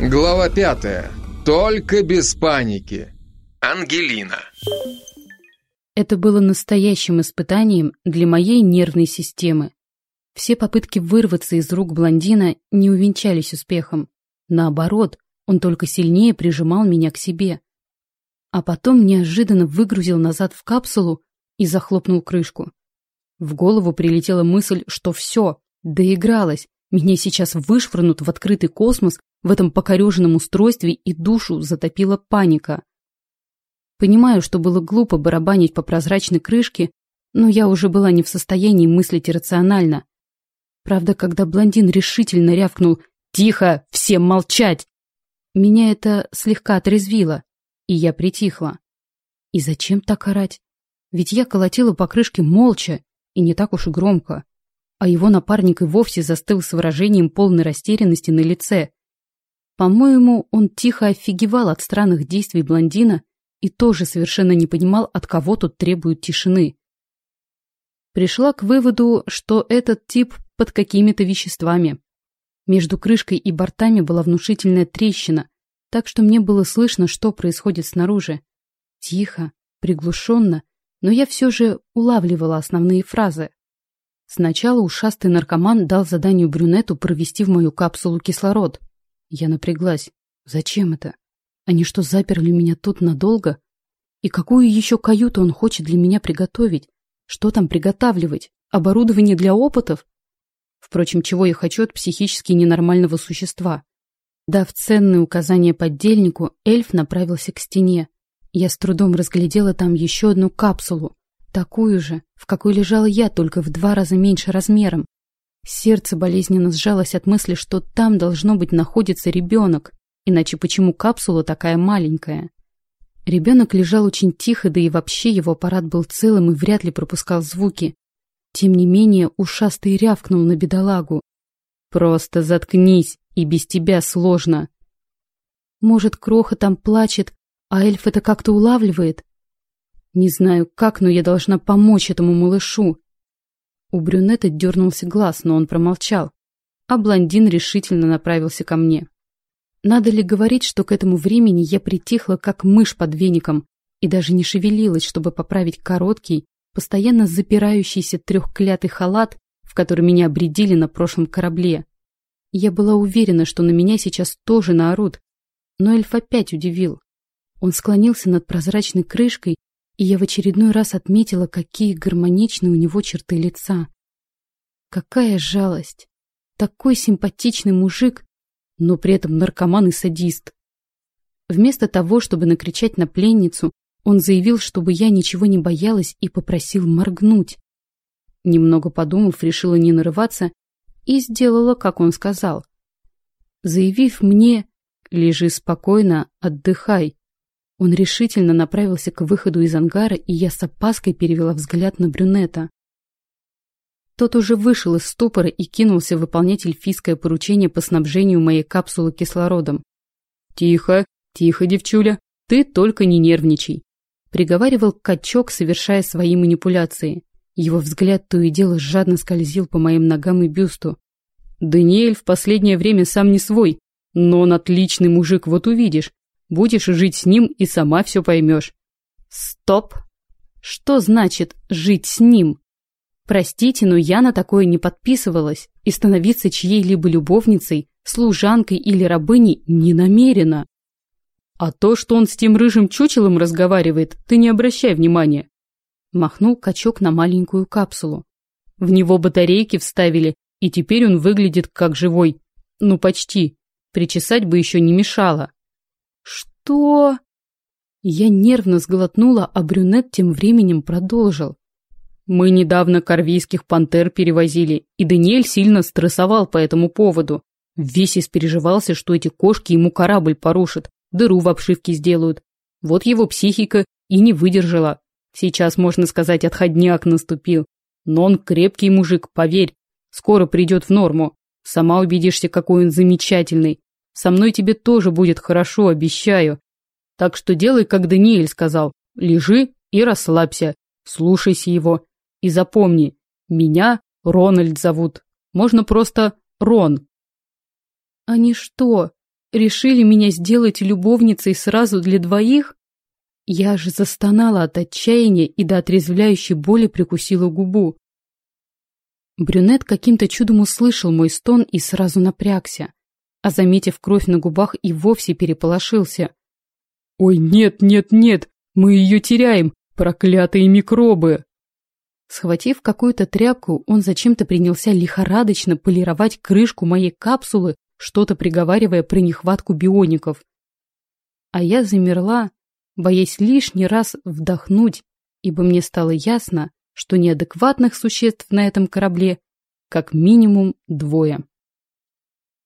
Глава пятая. Только без паники. Ангелина. Это было настоящим испытанием для моей нервной системы. Все попытки вырваться из рук блондина не увенчались успехом. Наоборот, он только сильнее прижимал меня к себе. А потом неожиданно выгрузил назад в капсулу и захлопнул крышку. В голову прилетела мысль, что все, доигралась, меня сейчас вышвырнут в открытый космос в этом покореженном устройстве и душу затопила паника. Понимаю, что было глупо барабанить по прозрачной крышке, но я уже была не в состоянии мыслить рационально. Правда, когда блондин решительно рявкнул «Тихо! Всем молчать!», меня это слегка отрезвило, и я притихла. И зачем так орать? Ведь я колотила по крышке молча и не так уж и громко, а его напарник и вовсе застыл с выражением полной растерянности на лице. По-моему, он тихо офигевал от странных действий блондина и тоже совершенно не понимал, от кого тут требуют тишины. Пришла к выводу, что этот тип под какими-то веществами. Между крышкой и бортами была внушительная трещина, так что мне было слышно, что происходит снаружи. Тихо, приглушенно, но я все же улавливала основные фразы. Сначала ушастый наркоман дал заданию брюнету провести в мою капсулу кислород. Я напряглась. Зачем это? Они что, заперли меня тут надолго? И какую еще каюту он хочет для меня приготовить? Что там приготавливать? Оборудование для опытов? Впрочем, чего я хочу от психически ненормального существа? Дав ценные указания поддельнику, эльф направился к стене. Я с трудом разглядела там еще одну капсулу, такую же, в какой лежала я, только в два раза меньше размером. Сердце болезненно сжалось от мысли, что там должно быть находится ребенок. Иначе почему капсула такая маленькая? Ребенок лежал очень тихо, да и вообще его аппарат был целым и вряд ли пропускал звуки. Тем не менее, ушастый рявкнул на бедолагу. «Просто заткнись, и без тебя сложно». Может, Кроха там плачет, а эльф это как-то улавливает? Не знаю как, но я должна помочь этому малышу. У брюнета дернулся глаз, но он промолчал, а блондин решительно направился ко мне. Надо ли говорить, что к этому времени я притихла, как мышь под веником, и даже не шевелилась, чтобы поправить короткий, постоянно запирающийся трехклятый халат, в который меня обредили на прошлом корабле. Я была уверена, что на меня сейчас тоже наорут, но эльф опять удивил. Он склонился над прозрачной крышкой, и я в очередной раз отметила, какие гармоничные у него черты лица. Какая жалость! Такой симпатичный мужик, но при этом наркоман и садист. Вместо того, чтобы накричать на пленницу, он заявил, чтобы я ничего не боялась и попросил моргнуть. Немного подумав, решила не нарываться и сделала, как он сказал. Заявив мне «Лежи спокойно, отдыхай», он решительно направился к выходу из ангара, и я с опаской перевела взгляд на брюнета. Тот уже вышел из ступора и кинулся выполнять эльфийское поручение по снабжению моей капсулы кислородом. «Тихо, тихо, девчуля, ты только не нервничай», — приговаривал качок, совершая свои манипуляции. Его взгляд то и дело жадно скользил по моим ногам и бюсту. «Даниэль в последнее время сам не свой, но он отличный мужик, вот увидишь. Будешь жить с ним и сама все поймешь». «Стоп! Что значит «жить с ним»?» Простите, но я на такое не подписывалась и становиться чьей-либо любовницей, служанкой или рабыней не намерена. А то, что он с тем рыжим чучелом разговаривает, ты не обращай внимания. Махнул качок на маленькую капсулу. В него батарейки вставили, и теперь он выглядит как живой. Ну, почти. Причесать бы еще не мешало. Что? Я нервно сглотнула, а брюнет тем временем продолжил. Мы недавно корвийских пантер перевозили, и Даниэль сильно стрессовал по этому поводу. Весь испереживался, что эти кошки ему корабль порушат, дыру в обшивке сделают. Вот его психика и не выдержала. Сейчас, можно сказать, отходняк наступил. Но он крепкий мужик, поверь. Скоро придет в норму. Сама убедишься, какой он замечательный. Со мной тебе тоже будет хорошо, обещаю. Так что делай, как Даниэль сказал. Лежи и расслабься. Слушайся его. И запомни, меня Рональд зовут. Можно просто Рон. Они что, решили меня сделать любовницей сразу для двоих? Я же застонала от отчаяния и до отрезвляющей боли прикусила губу. Брюнет каким-то чудом услышал мой стон и сразу напрягся, а, заметив кровь на губах, и вовсе переполошился. «Ой, нет, нет, нет, мы ее теряем, проклятые микробы!» Схватив какую-то тряпку, он зачем-то принялся лихорадочно полировать крышку моей капсулы, что-то приговаривая про нехватку биоников. А я замерла, боясь лишний раз вдохнуть, ибо мне стало ясно, что неадекватных существ на этом корабле как минимум двое.